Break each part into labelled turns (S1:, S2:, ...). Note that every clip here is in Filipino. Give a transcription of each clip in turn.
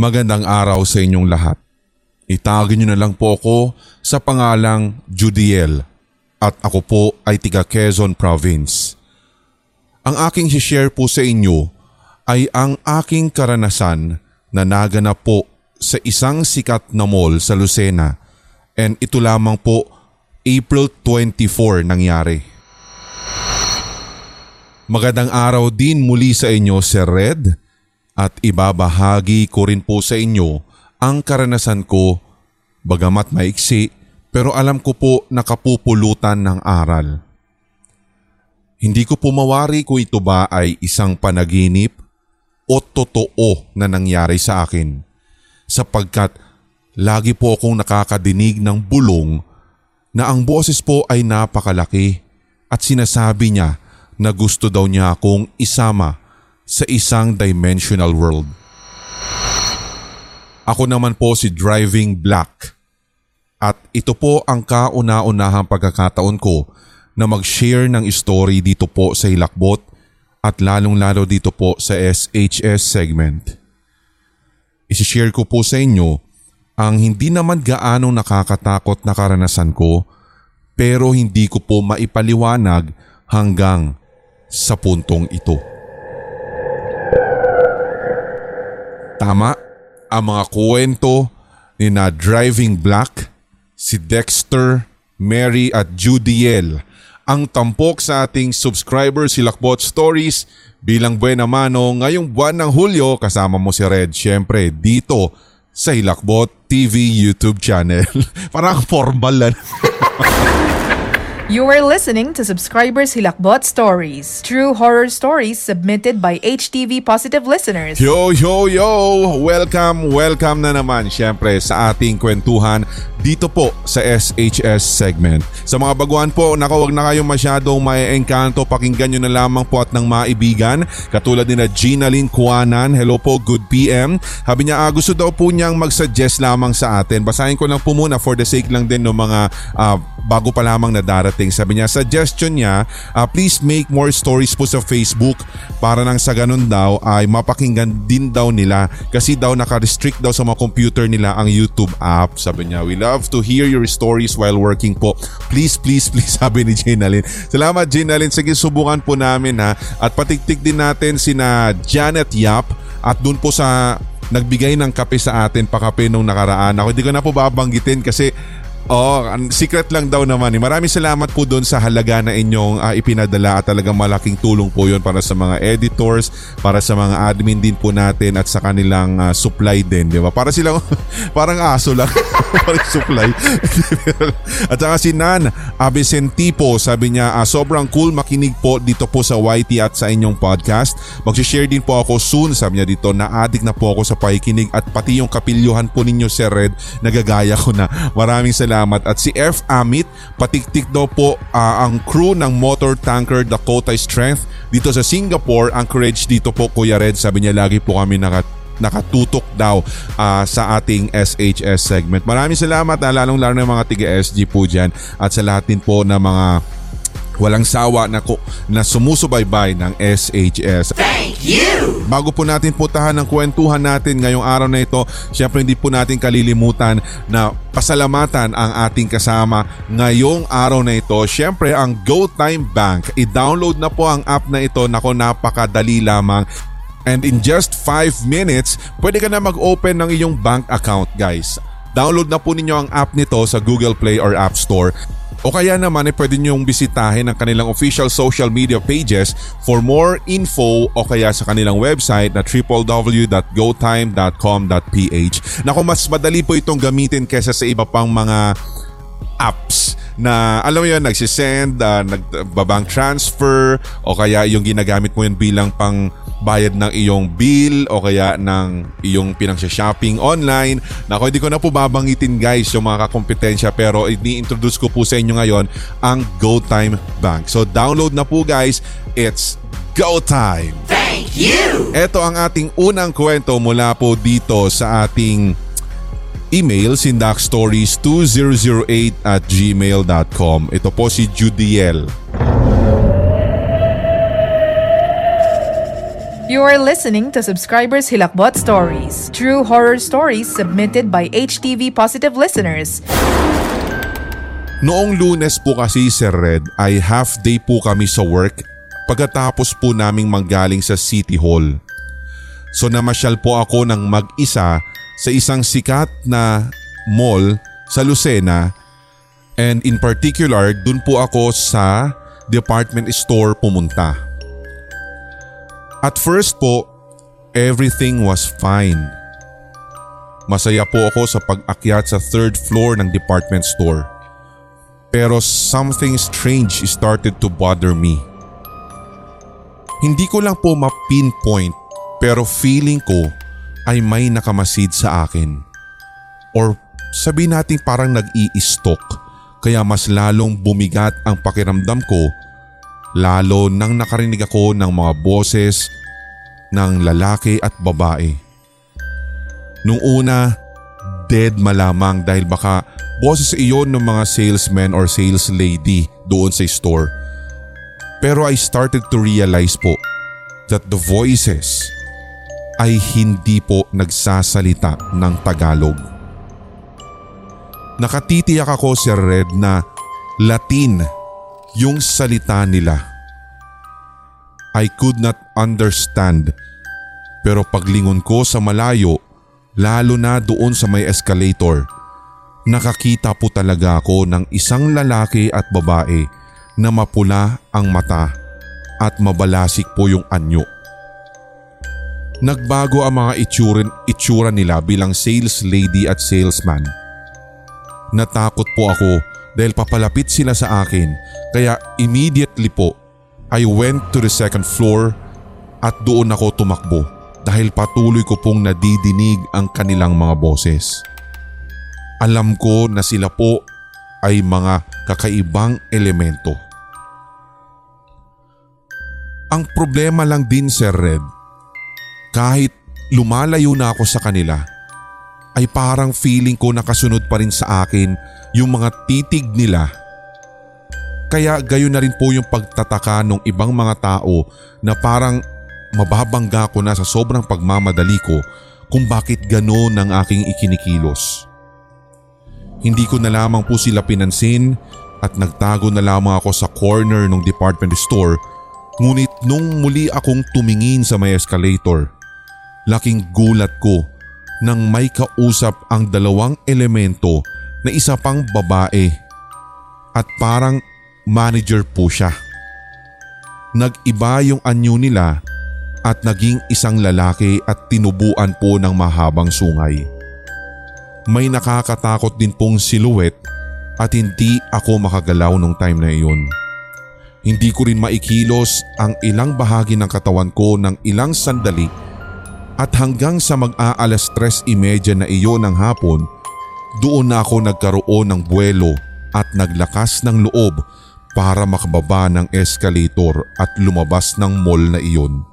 S1: Magandang araw sa inyong lahat. Itagin niyo na lang po ako sa pangalang Judiel at ako po ay tiga Quezon Province. Ang aking share po sa inyo ay ang aking karanasan na naganap po sa isang sikat na mall sa Lucena and ito lamang po April 24 nangyari. Magandang araw din muli sa inyo Sir Red at ibabahagi ko rin po sa inyo ang karanasan ko bagamat maiksi pero alam ko po nakapupulutan ng aral. Hindi ko po mawari kung ito ba ay isang panaginip o totoo na nangyari sa akin sapagkat lagi po akong nakakadinig ng bulong na ang boses po ay napakalaki at sinasabi niya na gusto daw niya akong isama sa isang dimensional world. Ako naman po si Driving Black at ito po ang kauna-unahang pagkakataon ko na mag-share ng story dito po sa Hilakbot at lalong-lalo dito po sa SHS segment. Isishare ko po sa inyo ang hindi naman gaano nakakatakot na karanasan ko pero hindi ko po maipaliwanag hanggang sa puntong ito. Tama ang mga kwento ni na Driving Black, si Dexter, Mary at Judiel ang tampok sa ating subscriber si Lakbot Stories bilang buena mano ngayong buwan ng Hulyo kasama mo si Red syempre dito sa Hilakbot TV YouTube channel. Parang formal lang.
S2: You are listening to Subscribers Hilakbot Stories, true horror stories submitted by HTV Positive listeners.
S1: Yo, yo, yo! Welcome, welcome na naman syempre sa ating kwentuhan dito po sa SHS segment. Sa mga baguhan po, naku wag na kayong masyadong may engkanto, pakinggan nyo na lamang po at ng maibigan katulad ni na Gina Lynn Kuanan. Hello po, good PM. Sabi niya, ah, gusto daw po niyang mag-suggest lamang sa atin. Basahin ko lang po muna for the sake lang din ng mga uh, bago pa lamang na darating. Sabi niya, suggestion niya, uh, please make more stories po sa Facebook para nang sa ganun daw ay mapakinggan din daw nila kasi daw naka-restrict daw sa mga computer nila ang YouTube app. Sabi niya, we love to hear your stories while working po. Please, please, please, sabi ni Jinalyn. Salamat Jinalyn. Sige, subukan po namin ha. At patiktik din natin sina Janet Yap at dun po sa nagbigay ng kape sa atin, pakape nung nakaraan. Ako hindi ko na po babanggitin kasi Oh, secret lang daw naman. Eh. Maraming salamat po doon sa halaga na inyong uh, ipinadala at talagang malaking tulong po 'yon para sa mga editors, para sa mga admin din po natin at sa kanilang uh, supply din, di ba? Para silang parang aso lang. parang supply. at saka si Nan Abisentipo, sabi niya, uh, sobrang cool makinig po dito po sa YT at sa inyong podcast. Mag-share din po ako soon, sabi niya dito, na addict na po ako sa pakikinig at pati yung kapilyuhan po ninyo Sir Red, nagagaya ko na. Maraming salamat salamat. At si F. Amit, patiktik daw po uh, ang crew ng motor tanker Dakota Strength dito sa Singapore. Anchorage dito po Kuya Red. Sabi niya lagi po kami nakat nakatutok daw uh, sa ating SHS segment. Maraming salamat uh, lalong-lalo ng mga tiga-SG po dyan at sa lahat din po ng mga walang sawa na, ko, na sumusubaybay ng SHS. Thank you! Bago po natin putahan ng kwentuhan natin ngayong araw na ito, syempre hindi po natin kalilimutan na pasalamatan ang ating kasama ngayong araw na ito. Syempre ang GoTime Bank. I-download na po ang app na ito. Nako napakadali lamang. And in just 5 minutes, pwede ka na mag-open ng iyong bank account guys. Download na po ninyo ang app nito sa Google Play or App Store o kaya naman ay eh, pwede niyong bisitahin ang kanilang official social media pages for more info o kaya sa kanilang website na www.gotime.com.ph. Naku, mas madali po itong gamitin kesa sa iba pang mga apps na alam mo yun, nagsisend, uh, nagbabang transfer o kaya yung ginagamit mo yun bilang pang bayad ng iyong bill o kaya ng iyong pinang-shopping online. Nako, hindi ko na po babanggitin guys yung mga kakompetensya pero ini-introduce ko po sa inyo ngayon ang GoTime Bank. So download na po guys. It's GoTime! Thank you! Ito ang ating unang kwento mula po dito sa ating email sindakstories2008 at gmail.com. Ito po si Judiel.
S2: You are listening to Subscribers Hilakbot Stories, true horror stories submitted by HTV Positive listeners.
S1: Noong lunes po kasi Sir Red ay half day po kami sa work pagkatapos po naming manggaling sa City Hall. So namasyal po ako ng mag-isa sa isang sikat na mall sa Lucena and in particular dun po ako sa department store pumunta. At first po, everything was fine. Masaya po ako sa pag-akyat sa third floor ng department store. Pero something strange started to bother me. Hindi ko lang po ma-pinpoint pero feeling ko ay may nakamasid sa akin. Or sabi natin parang nag-i-stalk kaya mas lalong bumigat ang pakiramdam ko lalo nang nakarinig ako ng mga boses ng lalaki at babae. Nung una, dead malamang dahil baka boses iyon ng mga salesman or sales lady doon sa store. Pero I started to realize po that the voices ay hindi po nagsasalita ng Tagalog. Nakatitiyak ako Sir Red na Latin yung salita nila. I could not understand pero paglingon ko sa malayo lalo na doon sa may escalator nakakita po talaga ako ng isang lalaki at babae na mapula ang mata at mabalasik po yung anyo. Nagbago ang mga itsura, itsura nila bilang sales lady at salesman. Natakot po ako dahil papalapit sila sa akin kaya immediately po I went to the second floor at doon ako tumakbo dahil patuloy ko pong nadidinig ang kanilang mga boses. Alam ko na sila po ay mga kakaibang elemento. Ang problema lang din Sir Red, kahit lumalayo na ako sa kanila, ay parang feeling ko nakasunod pa rin sa akin yung mga titig nila. Kaya gayon na rin po yung pagtataka ng ibang mga tao na parang mababangga ko na sa sobrang pagmamadali ko kung bakit gano'n ang aking ikinikilos. Hindi ko na lamang po sila pinansin at nagtago na lamang ako sa corner ng department store ngunit nung muli akong tumingin sa may escalator, laking gulat ko nang may kausap ang dalawang elemento na isa pang babae at parang manager po siya. Nag-iba yung anyo nila at naging isang lalaki at tinubuan po ng mahabang sungay. May nakakatakot din pong siluet at hindi ako makagalaw nung time na iyon. Hindi ko rin maikilos ang ilang bahagi ng katawan ko ng ilang sandali at hanggang sa mag-aalas 3.30 na iyon ng hapon, doon na ako nagkaroon ng buwelo at naglakas ng loob para makababa ng escalator at lumabas ng mall na iyon.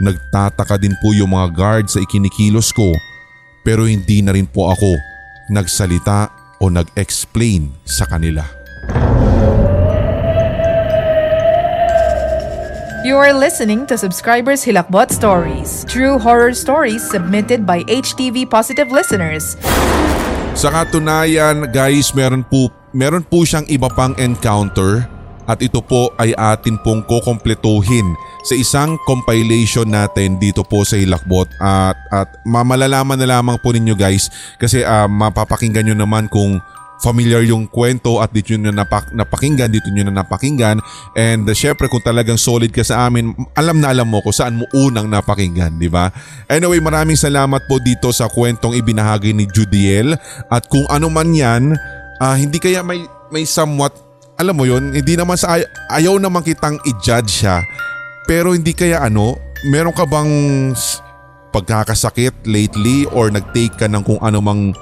S1: Nagtataka din po yung mga guard sa ikinikilos ko pero hindi na rin po ako nagsalita o nag-explain sa kanila.
S2: You are listening to Subscribers Hilakbot Stories, true horror stories submitted by HTV Positive listeners.
S1: Sa katunayan guys, meron po, meron po siyang iba pang encounter at ito po ay atin pong kukompletuhin sa isang compilation natin dito po sa Hilakbot. At, at mamalalaman na lamang po ninyo guys kasi uh, mapapakinggan nyo naman kung familiar yung kwento at dito nyo na napak- napakinggan, dito nyo na napakinggan. And uh, syempre kung talagang solid ka sa amin, alam na alam mo kung saan mo unang napakinggan, di ba? Anyway, maraming salamat po dito sa kwentong ibinahagi ni Judiel at kung ano man yan, uh, hindi kaya may, may somewhat, alam mo yon hindi naman sa ay- ayaw naman kitang i-judge siya, pero hindi kaya ano, meron ka bang pagkakasakit lately or nag-take ka ng kung ano mang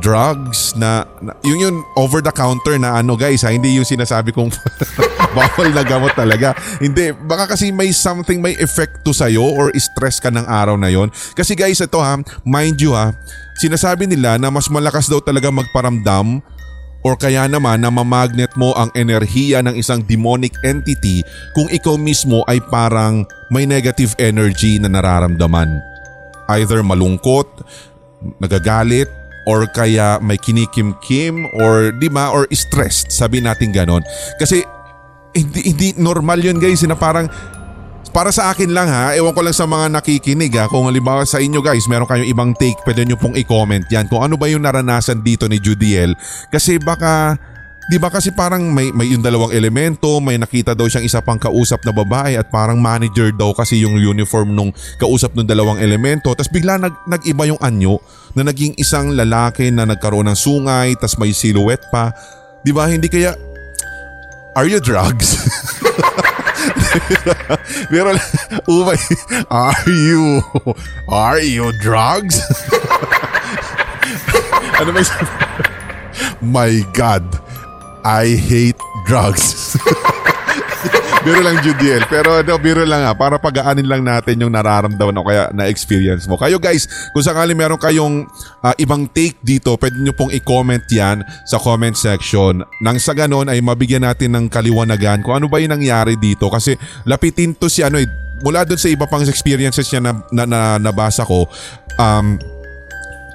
S1: drugs na, na yung yun over the counter na ano guys ha? Hindi yung sinasabi kong bawal na gamot talaga. Hindi baka kasi may something may effect to sa'yo or stress ka ng araw na yon kasi guys ito ha mind you ha sinasabi nila na mas malakas daw talaga magparamdam Or kaya naman na mamagnet mo ang enerhiya ng isang demonic entity kung ikaw mismo ay parang may negative energy na nararamdaman. Either malungkot, nagagalit, or kaya may kinikimkim or di ba or stressed sabi natin ganon kasi hindi, hindi normal yun guys na parang para sa akin lang ha, ewan ko lang sa mga nakikinig ha, kung halimbawa sa inyo guys, meron kayong ibang take, pwede nyo pong i-comment yan kung ano ba yung naranasan dito ni Judiel. Kasi baka, di ba kasi parang may, may yung dalawang elemento, may nakita daw siyang isa pang kausap na babae at parang manager daw kasi yung uniform nung kausap ng dalawang elemento. Tapos bigla nag, nag-iba yung anyo na naging isang lalaki na nagkaroon ng sungay, tapos may silhouette pa. Di ba, hindi kaya, are you drugs? Pero, umay, are you, are you drugs? ano ba My God, I hate drugs. biro lang Judiel. Pero no, biro lang ha, para pagaanin lang natin yung nararamdaman o kaya na-experience mo. Kayo guys, kung sakali meron kayong uh, ibang take dito, pwede nyo pong i-comment yan sa comment section. Nang sa ganon ay mabigyan natin ng kaliwanagan kung ano ba yung nangyari dito. Kasi lapitin to si ano eh, mula doon sa iba pang experiences niya na, na, na nabasa ko, um,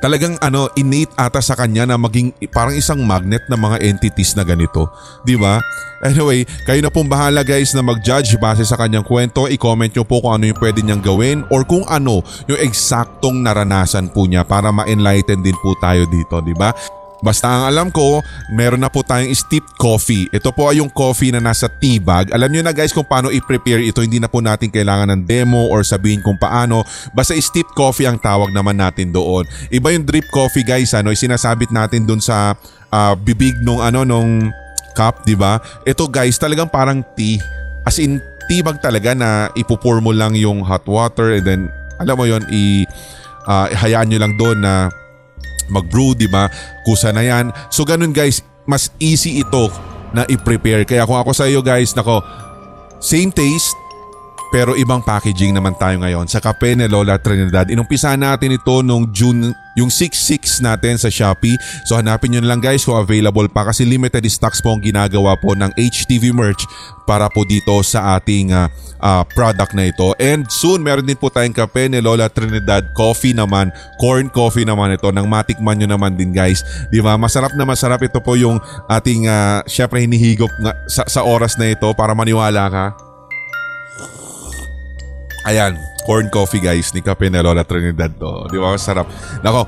S1: talagang ano innate ata sa kanya na maging parang isang magnet ng mga entities na ganito. Di ba? Anyway, kayo na pong bahala guys na mag-judge base sa kanyang kwento. I-comment nyo po kung ano yung pwede niyang gawin or kung ano yung eksaktong naranasan po niya para ma-enlighten din po tayo dito, di ba? Basta ang alam ko, meron na po tayong steeped coffee. Ito po ay yung coffee na nasa tea bag. Alam nyo na guys kung paano i-prepare ito. Hindi na po natin kailangan ng demo or sabihin kung paano. Basta steeped coffee ang tawag naman natin doon. Iba yung drip coffee guys. Ano, sinasabit natin doon sa uh, bibig nung ano nung cup, di ba? Ito guys, talagang parang tea. As in tea bag talaga na ipupour mo lang yung hot water and then alam mo yon i uh, hayaan nyo lang doon na mag-brew, di ba? Kusa na yan. So ganun guys, mas easy ito na i-prepare. Kaya kung ako sa iyo guys, nako, same taste, pero ibang packaging naman tayo ngayon sa kape ni Lola Trinidad. Inumpisa natin ito nung June, yung 6-6 natin sa Shopee. So hanapin nyo lang guys kung available pa kasi limited stocks po ang ginagawa po ng HTV merch para po dito sa ating uh, uh, product na ito. And soon meron din po tayong kape ni Lola Trinidad coffee naman, corn coffee naman ito nang matikman nyo naman din guys. Di ba? Masarap na masarap ito po yung ating uh, syempre hinihigop nga, sa, sa oras na ito para maniwala ka Ayan, corn coffee guys ni Kape na Lola Trinidad to. Di ba? Sarap. Nako,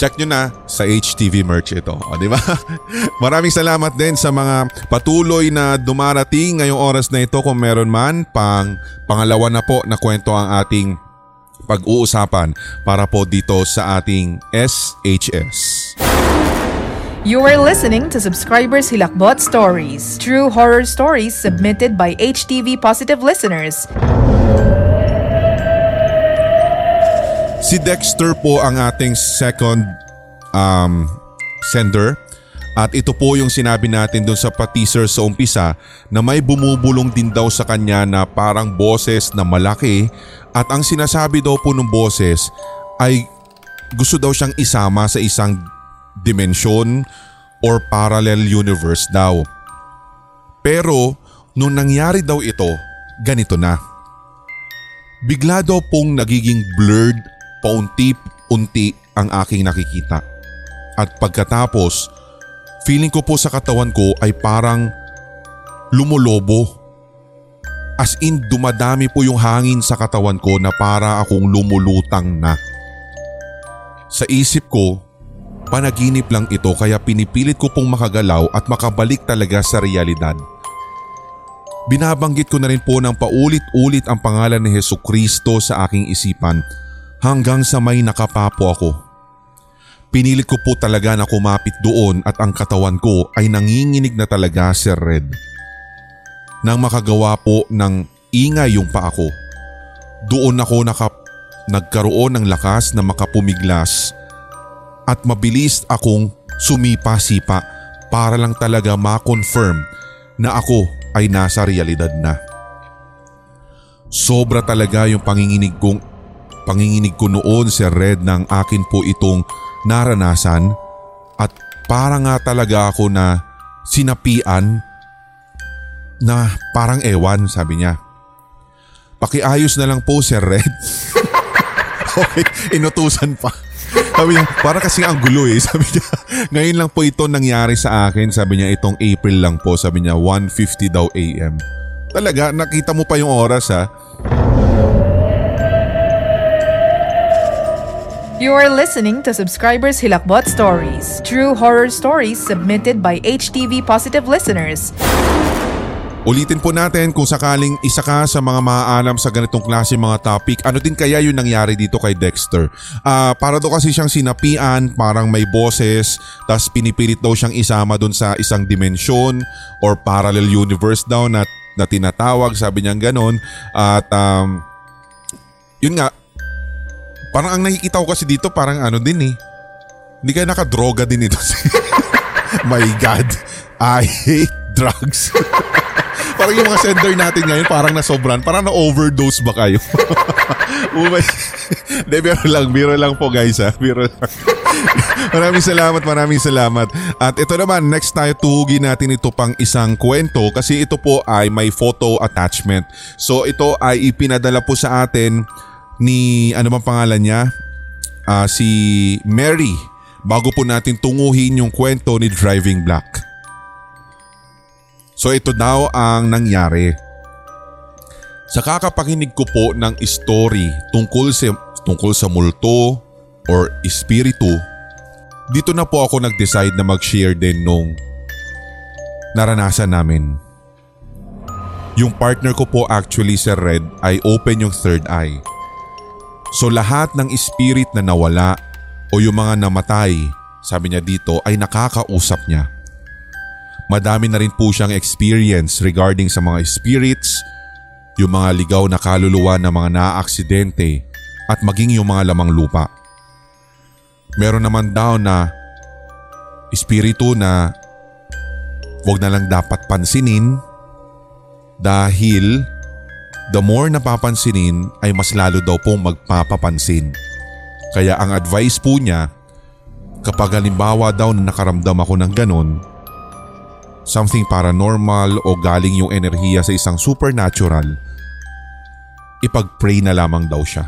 S1: check nyo na sa HTV merch ito. O, di ba? Maraming salamat din sa mga patuloy na dumarating ngayong oras na ito kung meron man. Pang pangalawa na po na kwento ang ating pag-uusapan para po dito sa ating SHS.
S2: You are listening to Subscribers Hilakbot Stories, true horror stories submitted by HTV Positive listeners.
S1: Si Dexter po ang ating second um, sender. At ito po yung sinabi natin doon sa pa-teaser sa umpisa na may bumubulong din daw sa kanya na parang boses na malaki at ang sinasabi daw po ng boses ay gusto daw siyang isama sa isang dimensyon or parallel universe daw. Pero nung nangyari daw ito, ganito na. Bigla daw pong nagiging blurred paunti-unti ang aking nakikita. At pagkatapos, feeling ko po sa katawan ko ay parang lumulobo. As in dumadami po yung hangin sa katawan ko na para akong lumulutang na. Sa isip ko, panaginip lang ito kaya pinipilit ko pong makagalaw at makabalik talaga sa realidad. Binabanggit ko na rin po ng paulit-ulit ang pangalan ni Heso Kristo sa aking isipan hanggang sa may nakapapo ako. Pinilit ko po talaga na kumapit doon at ang katawan ko ay nanginginig na talaga Sir Red. Nang makagawa po ng ingay yung pa ako, doon ako nakap nagkaroon ng lakas na makapumiglas at mabilis akong sumipa-sipa para lang talaga ma-confirm na ako ay nasa realidad na. Sobra talaga yung panginginig kong Panginginig ko noon si Red ng akin po itong naranasan at para nga talaga ako na sinapian na parang ewan sabi niya. Pakiayos na lang po Sir Red. okay, inutusan pa. Sabi niya, para kasi ang gulo eh. Sabi niya, ngayon lang po ito nangyari sa akin. Sabi niya, itong April lang po. Sabi niya, 1.50 daw AM. Talaga, nakita mo pa yung oras ha.
S2: You are listening to Subscribers Hilakbot Stories, true horror stories submitted by HTV Positive listeners.
S1: Ulitin po natin kung sakaling isa ka sa mga maaalam sa ganitong klase mga topic, ano din kaya yung nangyari dito kay Dexter? Uh, para daw kasi siyang sinapian, parang may boses, tas pinipilit daw siyang isama dun sa isang dimensyon or parallel universe daw na, na tinatawag, sabi niya ganon. At um, yun nga, parang ang nakikita ko kasi dito parang ano din eh. Hindi kaya nakadroga din ito. My God, I hate drugs. parang yung mga sender natin ngayon parang nasobran. Parang na-overdose ba kayo? De, biro lang, biro lang po guys ha. Biro lang. maraming salamat, maraming salamat. At ito naman, next tayo tuhugin natin ito pang isang kwento kasi ito po ay may photo attachment. So ito ay ipinadala po sa atin ni, ano bang pangalan niya? Uh, si Mary bago po natin tunguhin yung kwento ni Driving Black. So ito daw ang nangyari. Sa kakapakinig ko po ng story tungkol sa, tungkol sa multo or espiritu, dito na po ako nag-decide na mag-share din nung naranasan namin. Yung partner ko po actually sa Red ay open yung third eye. So lahat ng spirit na nawala o yung mga namatay, sabi niya dito ay nakakausap niya. Madami na rin po siyang experience regarding sa mga spirits, yung mga ligaw na kaluluwa ng mga naaaksidente at maging yung mga lamang lupa. Meron naman daw na espiritu na wag na lang dapat pansinin dahil the more napapansinin ay mas lalo daw pong magpapapansin. Kaya ang advice po niya kapag halimbawa daw na nakaramdam ako ng ganon something paranormal o galing yung enerhiya sa isang supernatural, ipag-pray na lamang daw siya.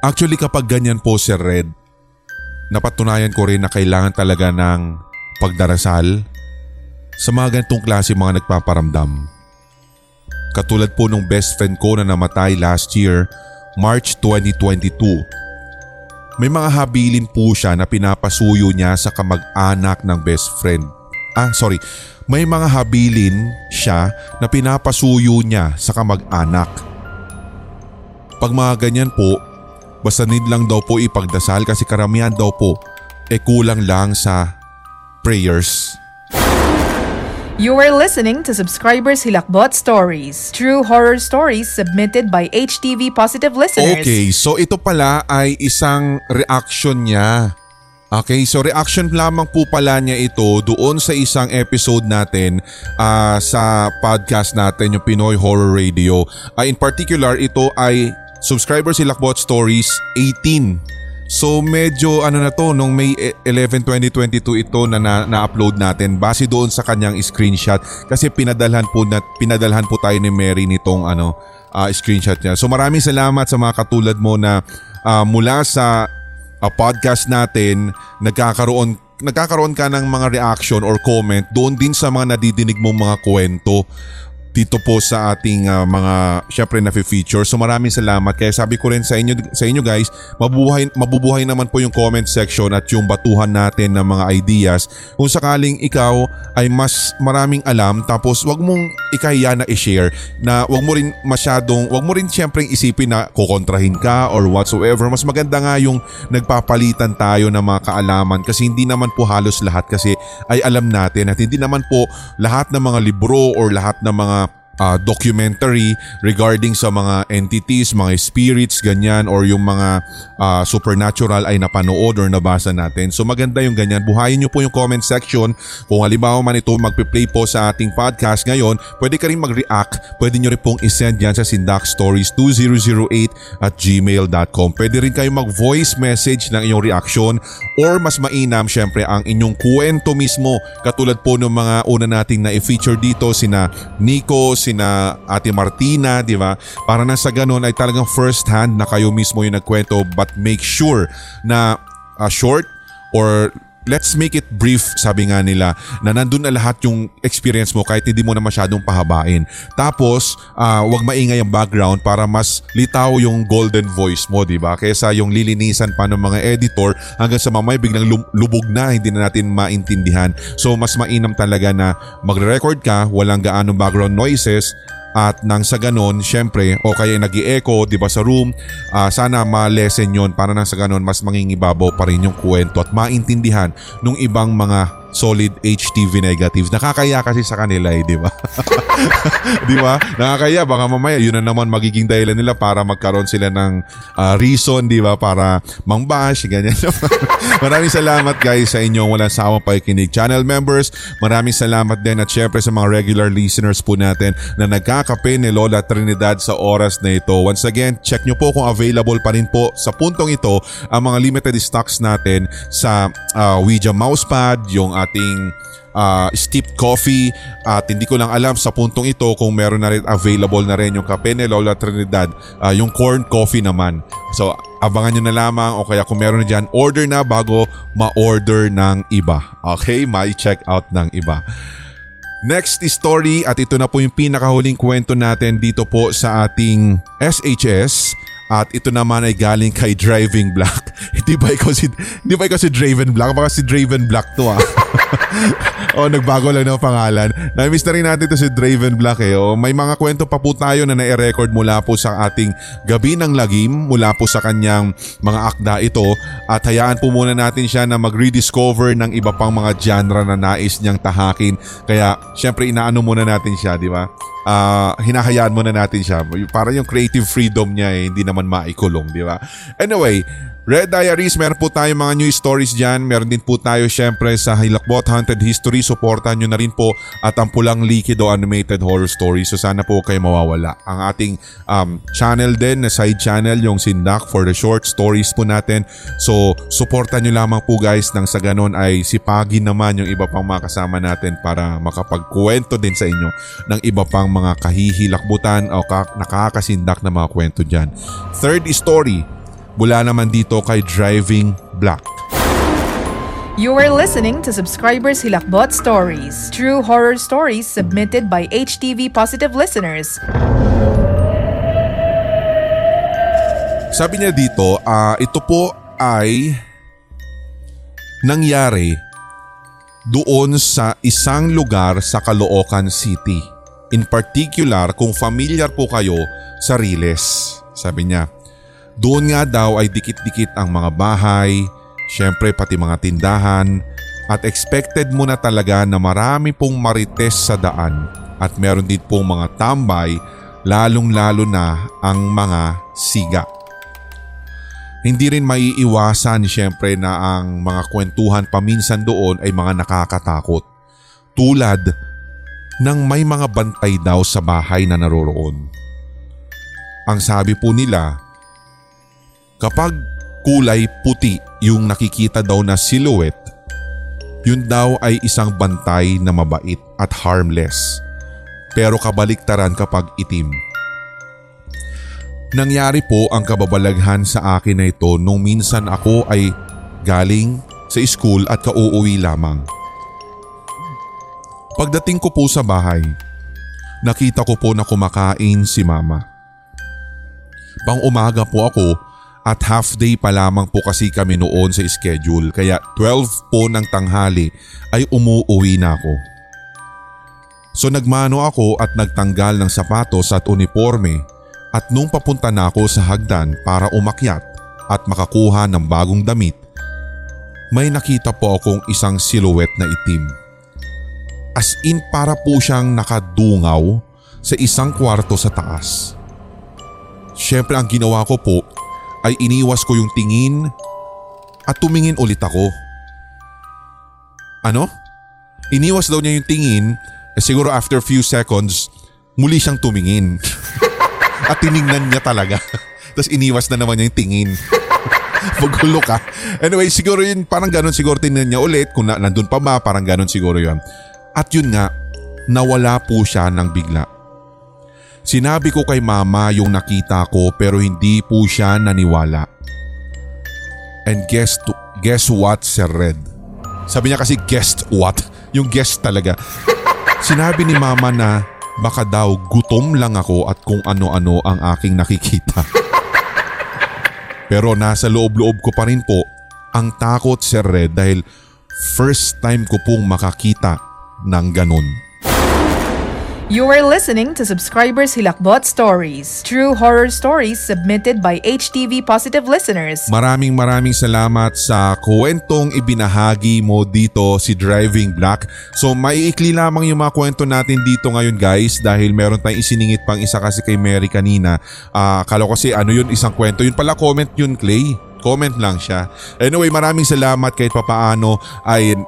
S1: Actually kapag ganyan po Sir Red, napatunayan ko rin na kailangan talaga ng pagdarasal sa mga ganitong klase mga nagpaparamdam. Katulad po nung best friend ko na namatay last year, March 2022 may mga habilin po siya na pinapasuyo niya sa kamag-anak ng best friend. Ah, sorry. May mga habilin siya na pinapasuyo niya sa kamag-anak. Pag mga ganyan po, basta need lang daw po ipagdasal kasi karamihan daw po e kulang lang sa prayers.
S2: You are listening to Subscribers Hilakbot Stories, true horror stories submitted by HTV Positive listeners.
S1: Okay, so ito pala ay isang reaction niya. Okay, so reaction lamang po pala niya ito doon sa isang episode natin uh, sa podcast natin, yung Pinoy Horror Radio. Uh, in particular, ito ay Subscribers Hilakbot Stories 18 So medyo ano na to nung May 11, 2022 ito na, na-upload natin base doon sa kanyang screenshot kasi pinadalhan po na, pinadalhan po tayo ni Mary nitong ano uh, screenshot niya. So maraming salamat sa mga katulad mo na uh, mula sa uh, podcast natin nagkakaroon nagkakaroon ka ng mga reaction or comment doon din sa mga nadidinig mong mga kwento dito po sa ating uh, mga syempre na feature. So maraming salamat. Kaya sabi ko rin sa inyo sa inyo guys, mabubuhay mabubuhay naman po yung comment section at yung batuhan natin ng mga ideas. Kung sakaling ikaw ay mas maraming alam tapos wag mong ikahiya na i-share na wag mo rin masyadong wag mo rin syempre isipin na kukontrahin ka or whatsoever. Mas maganda nga yung nagpapalitan tayo ng mga kaalaman kasi hindi naman po halos lahat kasi ay alam natin at hindi naman po lahat ng mga libro or lahat ng mga uh, documentary regarding sa mga entities, mga spirits, ganyan or yung mga uh, supernatural ay napanood or nabasa natin. So maganda yung ganyan. Buhayin nyo po yung comment section. Kung halimbawa man ito magpe-play po sa ating podcast ngayon, pwede ka rin mag-react. Pwede nyo rin pong isend yan sa sindakstories2008 at gmail.com. Pwede rin kayo mag-voice message ng inyong reaction or mas mainam syempre ang inyong kwento mismo katulad po ng mga una nating na i-feature dito sina Nico, sina Ate Martina, di ba? Para na sa ganun ay talagang first hand na kayo mismo yung nagkwento but make sure na uh, short or let's make it brief sabi nga nila na nandun na lahat yung experience mo kahit hindi mo na masyadong pahabain. Tapos uh, wag maingay ang background para mas litaw yung golden voice mo, di ba? Kaysa yung lilinisan pa ng mga editor hanggang sa mamay biglang lubog na hindi na natin maintindihan. So mas mainam talaga na magre-record ka, walang gaano background noises at nang sa ganon, syempre, o kaya nag echo di ba sa room, uh, sana ma-lesson yon para nang sa ganon mas mangingibabaw pa rin yung kwento at maintindihan nung ibang mga solid HTV negative. Nakakaya kasi sa kanila eh, di ba? di ba? Nakakaya. Baka mamaya yun na naman magiging dahilan nila para magkaroon sila ng uh, reason, di ba? Para mangbash, ganyan Maraming salamat guys sa inyong walang sawang pakikinig. Channel members, maraming salamat din at syempre sa mga regular listeners po natin na nagkakape ni Lola Trinidad sa oras na ito. Once again, check nyo po kung available pa rin po sa puntong ito ang mga limited stocks natin sa uh, Ouija mousepad, yung ating uh, steeped coffee at hindi ko lang alam sa puntong ito kung meron na rin available na rin yung kape ni Lola Trinidad, uh, yung corn coffee naman. So abangan nyo na lamang o kaya kung meron na dyan, order na bago ma-order ng iba. Okay, may check out ng iba. Next story at ito na po yung pinakahuling kwento natin dito po sa ating SHS at ito naman ay galing kay Driving Black. Hindi ba ikaw si, hindi ba ikaw si Draven Black? Baka si Draven Black to ah. oh, nagbago lang ng pangalan. Na-miss na rin natin to si Draven Black eh. Oh, may mga kwento pa po tayo na na-record mula po sa ating Gabi ng Lagim, mula po sa kanyang mga akda ito. At hayaan po muna natin siya na mag-rediscover ng iba pang mga genre na nais niyang tahakin. Kaya syempre inaano muna natin siya, di ba? uh, hinahayaan muna natin siya. Para yung creative freedom niya eh, hindi naman maikulong, di ba? Anyway, Red Diaries, meron po tayo mga new stories dyan. Meron din po tayo syempre sa Hilakbot Haunted History. Supportan nyo na rin po at ang Pulang Likido Animated Horror Story. So sana po kayo mawawala. Ang ating um, channel din, na side channel, yung Sindak for the short stories po natin. So supportan nyo lamang po guys nang sa ganon ay sipagin naman yung iba pang mga kasama natin para makapagkuwento din sa inyo ng iba pang mga kahihilakbutan o nakakasindak na mga kwento dyan. Third story, Mula naman dito kay Driving Black.
S2: You are listening to Subscribers Hilakbot Stories, true horror stories submitted by HTV Positive listeners.
S1: Sabi niya dito, uh, ito po ay nangyari doon sa isang lugar sa Caloocan City. In particular, kung familiar po kayo sa Riles, sabi niya. Doon nga daw ay dikit-dikit ang mga bahay, syempre pati mga tindahan at expected mo na talaga na marami pong marites sa daan at meron din pong mga tambay lalong lalo na ang mga siga. Hindi rin maiiwasan syempre na ang mga kwentuhan paminsan doon ay mga nakakatakot. Tulad ng may mga bantay daw sa bahay na naroroon. Ang sabi po nila Kapag kulay puti yung nakikita daw na silhouette, yun daw ay isang bantay na mabait at harmless. Pero kabaliktaran kapag itim. Nangyari po ang kababalaghan sa akin na ito nung minsan ako ay galing sa school at kauuwi lamang. Pagdating ko po sa bahay, nakita ko po na kumakain si mama. Pang umaga po ako at half day pa lamang po kasi kami noon sa schedule kaya 12 po ng tanghali ay umuuwi na ako. So nagmano ako at nagtanggal ng sapatos at uniforme at nung papunta na ako sa hagdan para umakyat at makakuha ng bagong damit, may nakita po akong isang silhouette na itim. As in para po siyang nakadungaw sa isang kwarto sa taas. Siyempre ang ginawa ko po ay iniwas ko yung tingin at tumingin ulit ako. Ano? Iniwas daw niya yung tingin eh siguro after few seconds muli siyang tumingin. at tiningnan niya talaga. Tapos iniwas na naman niya yung tingin. Magulo ka. Anyway, siguro yun, parang ganun siguro tinignan niya ulit. Kung na, nandun pa ba, parang ganun siguro yun. At yun nga, nawala po siya ng bigla. Sinabi ko kay mama yung nakita ko pero hindi po siya naniwala. And guess, to, guess what, Sir Red? Sabi niya kasi guess what? Yung guess talaga. Sinabi ni mama na baka daw gutom lang ako at kung ano-ano ang aking nakikita. Pero nasa loob-loob ko pa rin po ang takot Sir Red dahil first time ko pong makakita ng ganun.
S2: You are listening to Subscribers Hilakbot Stories, true horror stories submitted by HTV Positive listeners.
S1: Maraming maraming salamat sa kwentong ibinahagi mo dito si Driving Black. So maiikli lamang yung mga kwento natin dito ngayon guys dahil meron tayong isiningit pang isa kasi kay Mary kanina. Uh, kala ko kasi ano yun isang kwento. Yun pala comment yun Clay. Comment lang siya. Anyway maraming salamat kahit papaano ay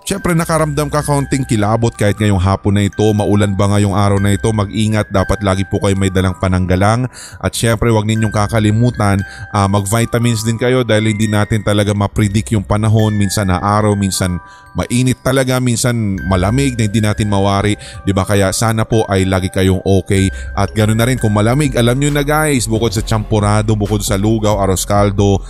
S1: Siyempre nakaramdam ka kaunting kilabot kahit ngayong hapon na ito, maulan ba ngayong araw na ito, mag-ingat, dapat lagi po kayo may dalang pananggalang. At siyempre wag ninyong kakalimutan, uh, mag-vitamins din kayo dahil hindi natin talaga ma-predict yung panahon, minsan na araw, minsan mainit talaga, minsan malamig na hindi natin mawari, 'di ba? Kaya sana po ay lagi kayong okay. At ganoon na rin. Kung malamig, alam niyo na guys, bukod sa champurado, bukod sa lugaw, aros caldo,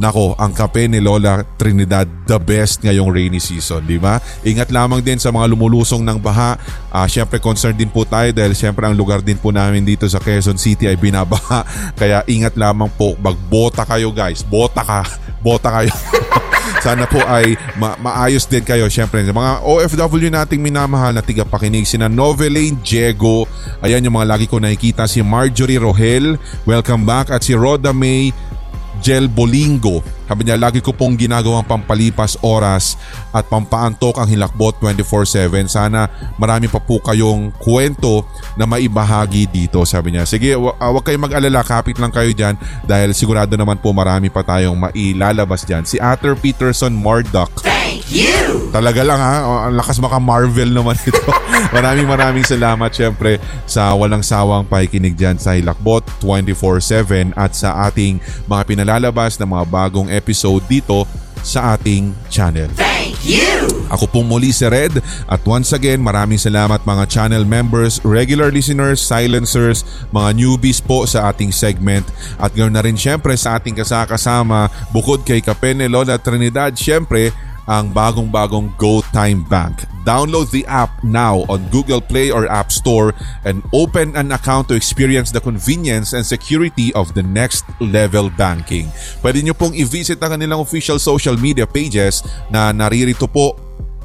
S1: nako, ang kape ni Lola Trinidad the best ngayong rainy season, 'di ba? Ingat lamang din sa mga lumulusong ng baha. Uh, syempre concerned din po tayo dahil syempre ang lugar din po namin dito sa Quezon City ay binabaha. Kaya ingat lamang po, magbota kayo guys. Bota ka, bota kayo. Sana po ay ma- maayos din kayo. Siyempre, mga OFW nating minamahal na tigapakinig, sina Novelane Diego. Ayan yung mga lagi ko nakikita. Si Marjorie Rohel, welcome back. At si Roda May Yelbolingo. Sabi niya, lagi ko pong ginagawang pampalipas oras at pampaantok ang Hilakbot 24-7. Sana marami pa po kayong kwento na maibahagi dito. Sabi niya, sige, uh, wag kayong mag-alala, kapit lang kayo dyan dahil sigurado naman po marami pa tayong mailalabas dyan. Si Atter Peterson Murdoch. Thank you! Talaga lang ha, ang lakas maka Marvel naman ito. maraming maraming salamat syempre sa walang sawang pakikinig dyan sa Hilakbot 24-7 at sa ating mga pinalalabas na mga bagong episode dito sa ating channel. Thank you! Ako pong muli si Red at once again maraming salamat mga channel members, regular listeners, silencers, mga newbies po sa ating segment at ganoon na rin syempre sa ating kasakasama bukod kay Kapene Lola Trinidad syempre ang bagong-bagong GoTime Bank. Download the app now on Google Play or App Store and open an account to experience the convenience and security of the next level banking. Pwede nyo pong i-visit ang kanilang official social media pages na naririto po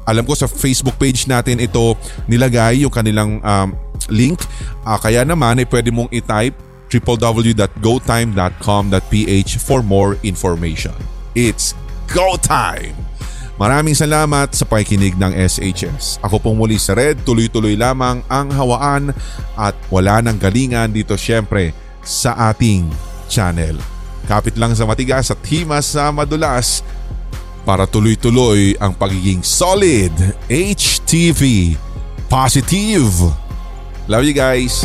S1: alam ko sa Facebook page natin ito nilagay yung kanilang um, link. Uh, kaya naman ay eh, pwede mong i-type www.gotime.com.ph for more information. It's go time! Maraming salamat sa pakikinig ng SHS. Ako pong muli sa Red, tuloy-tuloy lamang ang hawaan at wala nang galingan dito syempre sa ating channel. Kapit lang sa matigas at himas sa madulas para tuloy-tuloy ang pagiging solid HTV Positive. Love you guys!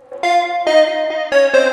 S2: Thank you.